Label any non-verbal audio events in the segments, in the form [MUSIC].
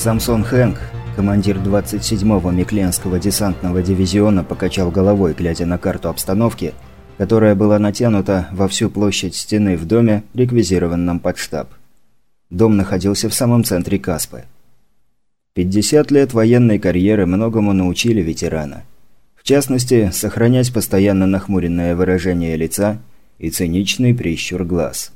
Самсон Хэнк, командир 27-го Микленского десантного дивизиона, покачал головой, глядя на карту обстановки, которая была натянута во всю площадь стены в доме, реквизированном под штаб. Дом находился в самом центре Каспы. 50 лет военной карьеры многому научили ветерана. В частности, сохранять постоянно нахмуренное выражение лица и циничный прищур глаз.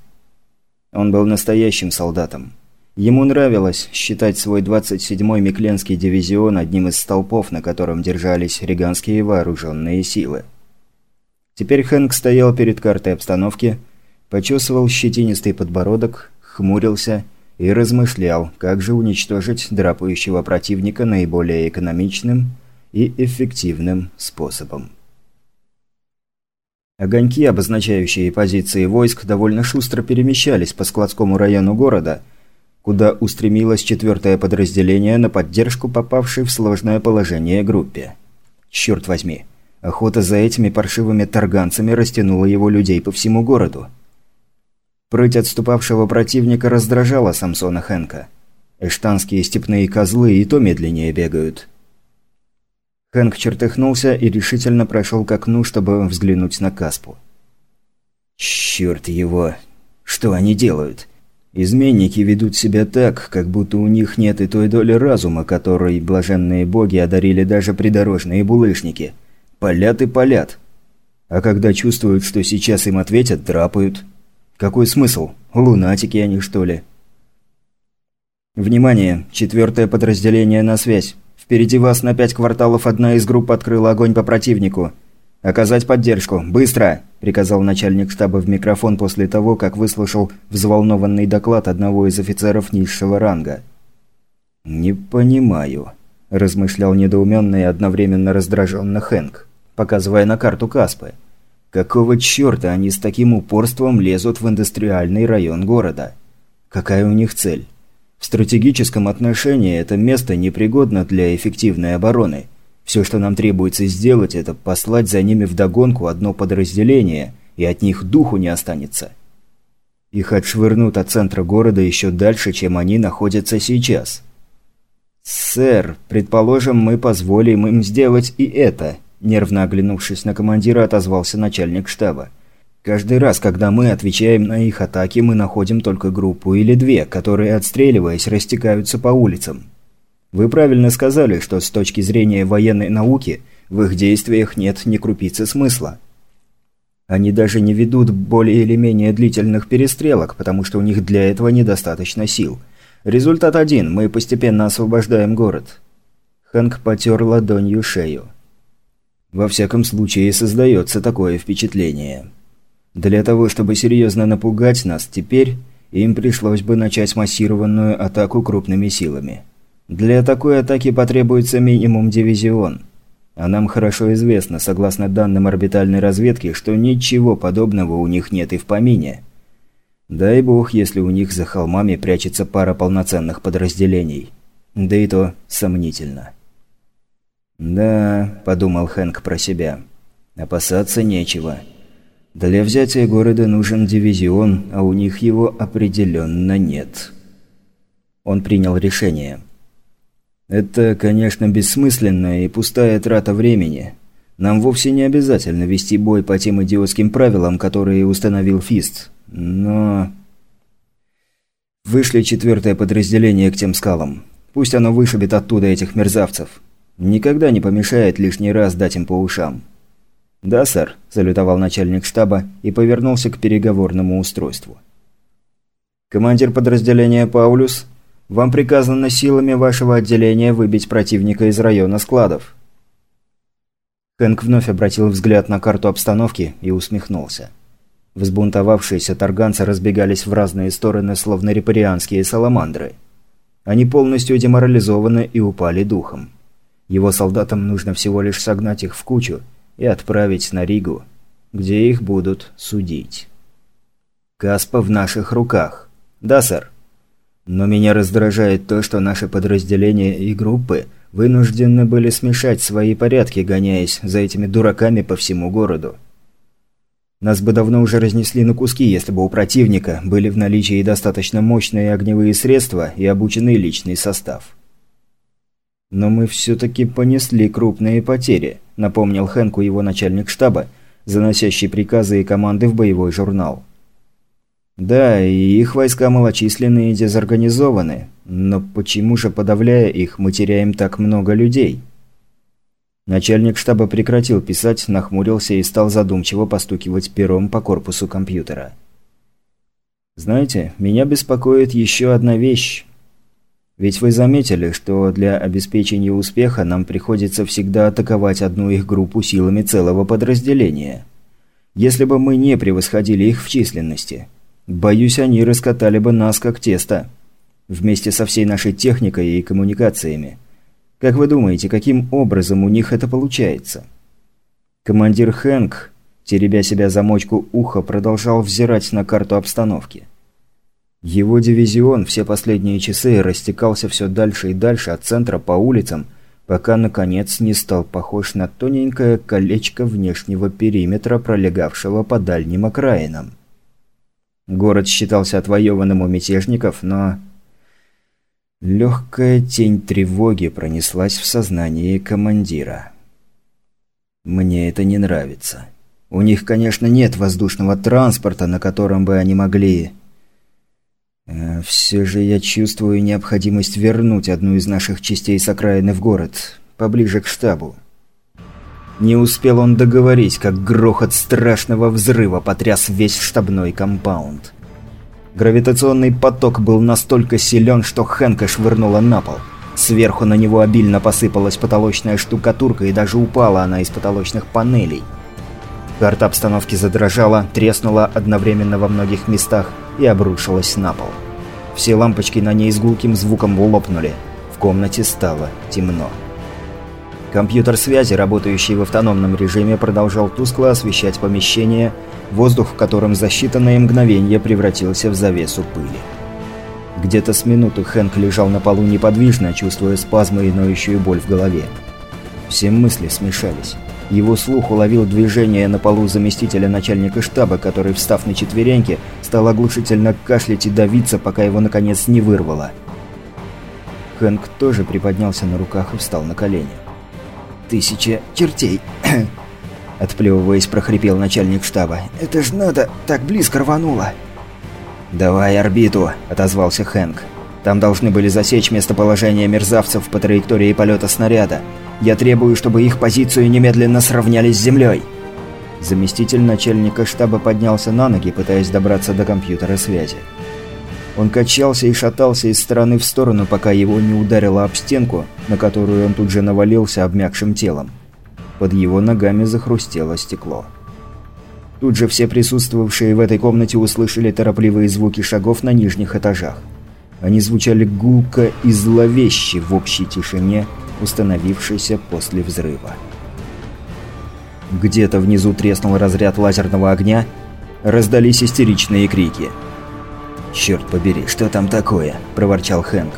Он был настоящим солдатом. Ему нравилось считать свой 27-й Микленский дивизион одним из столпов, на котором держались риганские вооруженные силы. Теперь Хэнк стоял перед картой обстановки, почесывал щетинистый подбородок, хмурился и размышлял, как же уничтожить драпающего противника наиболее экономичным и эффективным способом. Огоньки, обозначающие позиции войск, довольно шустро перемещались по складскому району города – куда устремилось четвертое подразделение на поддержку попавшей в сложное положение группе. Черт возьми, охота за этими паршивыми тарганцами растянула его людей по всему городу. Прыть отступавшего противника раздражала Самсона Хэнка. Эштанские степные козлы и то медленнее бегают. Хэнк чертыхнулся и решительно прошел к окну, чтобы взглянуть на Каспу. «Черт его! Что они делают?» Изменники ведут себя так, как будто у них нет и той доли разума, которой блаженные боги одарили даже придорожные булыжники. Полят и полят. А когда чувствуют, что сейчас им ответят, драпают. Какой смысл? Лунатики они, что ли? Внимание! Четвертое подразделение на связь. Впереди вас на пять кварталов одна из групп открыла огонь по противнику. «Оказать поддержку! Быстро!» – приказал начальник штаба в микрофон после того, как выслушал взволнованный доклад одного из офицеров низшего ранга. «Не понимаю», – размышлял недоуменный и одновременно раздраженно Хэнк, показывая на карту Каспы. «Какого черта они с таким упорством лезут в индустриальный район города? Какая у них цель? В стратегическом отношении это место непригодно для эффективной обороны». Все, что нам требуется сделать, это послать за ними вдогонку одно подразделение, и от них духу не останется. Их отшвырнут от центра города еще дальше, чем они находятся сейчас. «Сэр, предположим, мы позволим им сделать и это», – нервно оглянувшись на командира, отозвался начальник штаба. «Каждый раз, когда мы отвечаем на их атаки, мы находим только группу или две, которые, отстреливаясь, растекаются по улицам. Вы правильно сказали, что с точки зрения военной науки в их действиях нет ни крупицы смысла. Они даже не ведут более или менее длительных перестрелок, потому что у них для этого недостаточно сил. Результат один – мы постепенно освобождаем город. Хэнк потер ладонью шею. Во всяком случае, создается такое впечатление. Для того, чтобы серьезно напугать нас, теперь им пришлось бы начать массированную атаку крупными силами. Для такой атаки потребуется минимум дивизион. А нам хорошо известно, согласно данным орбитальной разведки, что ничего подобного у них нет и в помине. Дай бог, если у них за холмами прячется пара полноценных подразделений. Да и то сомнительно. «Да», – подумал Хэнк про себя, – «опасаться нечего. Для взятия города нужен дивизион, а у них его определенно нет». Он принял решение – это, конечно, бессмысленная и пустая трата времени. Нам вовсе не обязательно вести бой по тем идиотским правилам, которые установил Фист. Но... Вышли четвертое подразделение к тем скалам. Пусть оно вышибет оттуда этих мерзавцев. Никогда не помешает лишний раз дать им по ушам. «Да, сэр», – салютовал начальник штаба и повернулся к переговорному устройству. «Командир подразделения Паулюс, вам приказано силами вашего отделения выбить противника из района складов». Хэнк вновь обратил взгляд на карту обстановки и усмехнулся. Взбунтовавшиеся тарганцы разбегались в разные стороны, словно репарианские саламандры. Они полностью деморализованы и упали духом. Его солдатам нужно всего лишь согнать их в кучу и отправить на Ригу, где их будут судить. Каспа в наших руках. Да, сэр. Но меня раздражает то, что наши подразделения и группы вынуждены были смешать свои порядки, гоняясь за этими дураками по всему городу. Нас бы давно уже разнесли на куски, если бы у противника были в наличии достаточно мощные огневые средства и обученный личный состав. «Но мы все-таки понесли крупные потери», – напомнил Хэнку его начальник штаба, заносящий приказы и команды в боевой журнал. «Да, и их войска малочисленные и дезорганизованы, но почему же, подавляя их, мы теряем так много людей?» Начальник штаба прекратил писать, нахмурился и стал задумчиво постукивать пером по корпусу компьютера. «Знаете, меня беспокоит еще одна вещь. Ведь вы заметили, что для обеспечения успеха нам приходится всегда атаковать одну их группу силами целого подразделения. Если бы мы не превосходили их в численности, боюсь, они раскатали бы нас как тесто. Вместе со всей нашей техникой и коммуникациями. Как вы думаете, каким образом у них это получается? Командир Хэнк, теребя себя замочку уха, продолжал взирать на карту обстановки. Его дивизион все последние часы растекался все дальше и дальше от центра по улицам, пока, наконец, не стал похож на тоненькое колечко внешнего периметра, пролегавшего по дальним окраинам. Город считался отвоеванным у мятежников, но... Легкая тень тревоги пронеслась в сознании командира. «Мне это не нравится. У них, конечно, нет воздушного транспорта, на котором бы они могли...» Э, «Все же я чувствую необходимость вернуть одну из наших частей с окраины в город, поближе к штабу». Не успел он договорить, как грохот страшного взрыва потряс весь штабной компаунд. Гравитационный поток был настолько силен, что Хэнка швырнула на пол. Сверху на него обильно посыпалась потолочная штукатурка, и даже упала она из потолочных панелей. Карта обстановки задрожала, треснула одновременно во многих местах и обрушилась на пол. Все лампочки на ней с гулким звуком лопнули. В комнате стало темно. Компьютер связи, работающий в автономном режиме, продолжал тускло освещать помещение, воздух в котором за считанные мгновения превратился в завесу пыли. Где-то с минуту Хэнк лежал на полу неподвижно, чувствуя спазмы и ноющую боль в голове. Все мысли смешались. Его слух уловил движение на полу заместителя начальника штаба, который, встав на четвереньки, стал оглушительно кашлять и давиться, пока его наконец не вырвало. Хэнк тоже приподнялся на руках и встал на колени. «Тысяча чертей!» [CLEARS THROAT] Отплевываясь, прохрипел начальник штаба. «Это ж надо, так близко рвануло!» «Давай орбиту!» – отозвался Хэнк. «Там должны были засечь местоположение мерзавцев по траектории полета снаряда. Я требую, чтобы их позицию немедленно сравняли с землей!» Заместитель начальника штаба поднялся на ноги, пытаясь добраться до компьютера связи. Он качался и шатался из стороны в сторону, пока его не ударило об стенку, на которую он тут же навалился обмякшим телом. Под его ногами захрустело стекло. Тут же все присутствовавшие в этой комнате услышали торопливые звуки шагов на нижних этажах. Они звучали гулко и зловеще в общей тишине, установившейся после взрыва. Где-то внизу треснул разряд лазерного огня, раздались истеричные крики – «Черт побери, что там такое?» – проворчал Хэнк.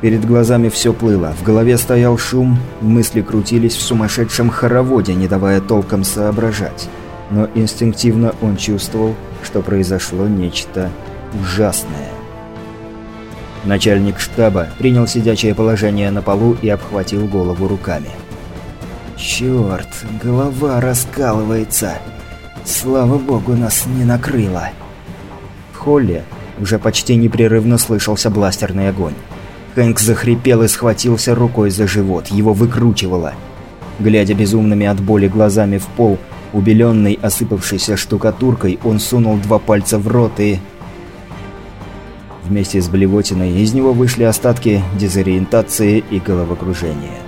Перед глазами все плыло, в голове стоял шум, мысли крутились в сумасшедшем хороводе, не давая толком соображать. Но инстинктивно он чувствовал, что произошло нечто ужасное. Начальник штаба принял сидячее положение на полу и обхватил голову руками. «Черт, голова раскалывается! Слава богу, нас не накрыло!» Холле уже почти непрерывно слышался бластерный огонь. Хэнк захрипел и схватился рукой за живот, его выкручивало. Глядя безумными от боли глазами в пол, убеленный осыпавшейся штукатуркой, он сунул два пальца в рот и... Вместе с блевотиной из него вышли остатки дезориентации и головокружения.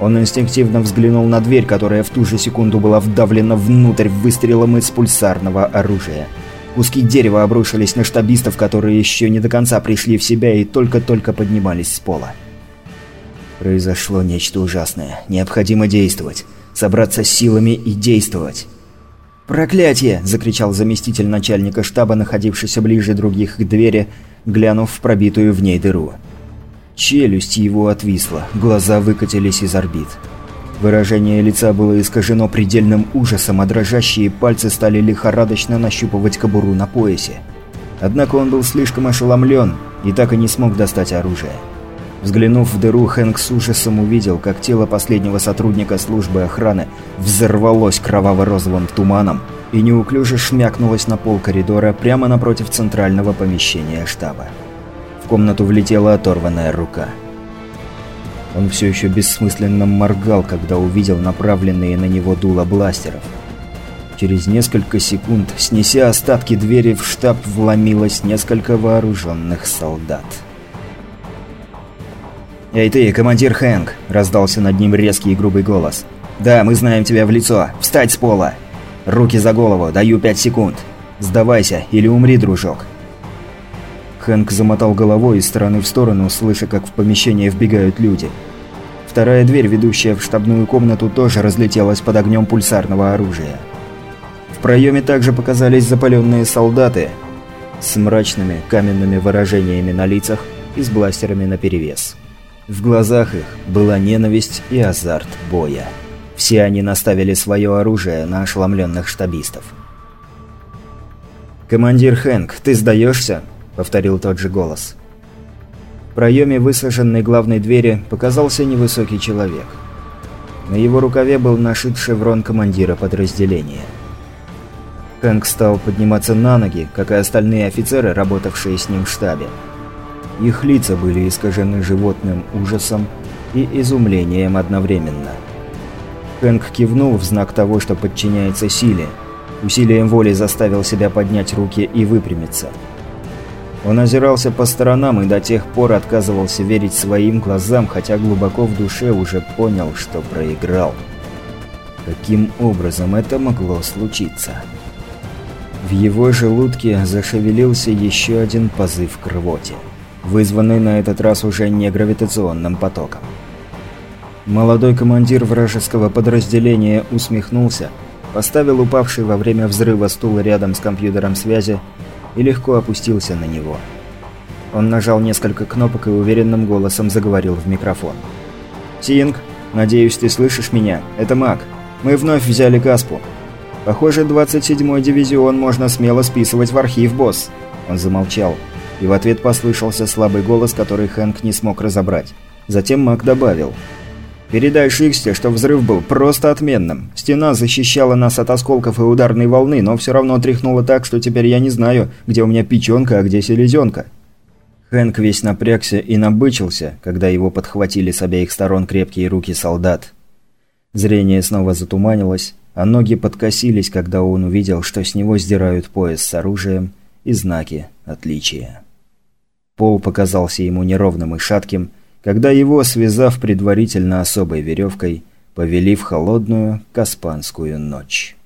Он инстинктивно взглянул на дверь, которая в ту же секунду была вдавлена внутрь выстрелом из пульсарного оружия. Куски дерева обрушились на штабистов, которые еще не до конца пришли в себя и только-только поднимались с пола. Произошло нечто ужасное. Необходимо действовать. Собраться силами и действовать. «Проклятие!» – закричал заместитель начальника штаба, находившийся ближе других к двери, глянув в пробитую в ней дыру. Челюсть его отвисла, глаза выкатились из орбит. Выражение лица было искажено предельным ужасом, а дрожащие пальцы стали лихорадочно нащупывать кобуру на поясе. Однако он был слишком ошеломлен и так и не смог достать оружие. Взглянув в дыру, Хэнк с ужасом увидел, как тело последнего сотрудника службы охраны взорвалось кроваво-розовым туманом и неуклюже шмякнулось на пол коридора прямо напротив центрального помещения штаба. В комнату влетела оторванная рука. Он все еще бессмысленно моргал, когда увидел направленные на него дула бластеров. Через несколько секунд, снеся остатки двери, в штаб вломилось несколько вооруженных солдат. «Эй ты, командир Хэнк!» – раздался над ним резкий и грубый голос. «Да, мы знаем тебя в лицо. Встать с пола! Руки за голову, даю пять секунд. Сдавайся или умри, дружок!» Хэнк замотал головой из стороны в сторону, слыша, как в помещение вбегают люди. Вторая дверь, ведущая в штабную комнату, тоже разлетелась под огнем пульсарного оружия. В проеме также показались запаленные солдаты с мрачными каменными выражениями на лицах и с бластерами наперевес. В глазах их была ненависть и азарт боя. Все они наставили свое оружие на ошеломленных штабистов. «Командир Хэнк, ты сдаешься?» – повторил тот же голос. В проеме высаженной главной двери показался невысокий человек. На его рукаве был нашит шеврон командира подразделения. Хэнк стал подниматься на ноги, как и остальные офицеры, работавшие с ним в штабе. Их лица были искажены животным ужасом и изумлением одновременно. Хэнк кивнул в знак того, что подчиняется силе. Усилием воли заставил себя поднять руки и выпрямиться. Он озирался по сторонам и до тех пор отказывался верить своим глазам, хотя глубоко в душе уже понял, что проиграл. Каким образом это могло случиться? В его желудке зашевелился еще один позыв к рвоте вызванный на этот раз уже не гравитационным потоком. Молодой командир вражеского подразделения усмехнулся, поставил упавший во время взрыва стул рядом с компьютером связи и легко опустился на него. Он нажал несколько кнопок и уверенным голосом заговорил в микрофон. «Синг, надеюсь, ты слышишь меня? Это Мак. Мы вновь взяли Каспу. Похоже, 27-й дивизион можно смело списывать в архив, босс». Он замолчал, и в ответ послышался слабый голос, который Хэнк не смог разобрать. Затем Мак добавил. «Передай Шиксте, что взрыв был просто отменным. Стена защищала нас от осколков и ударной волны, но все равно тряхнула так, что теперь я не знаю, где у меня печенка, а где селезенка». Хэнк весь напрягся и набычился, когда его подхватили с обеих сторон крепкие руки солдат. Зрение снова затуманилось, а ноги подкосились, когда он увидел, что с него сдирают пояс с оружием и знаки отличия. Пол показался ему неровным и шатким, когда его, связав предварительно особой веревкой, повели в холодную Каспанскую ночь.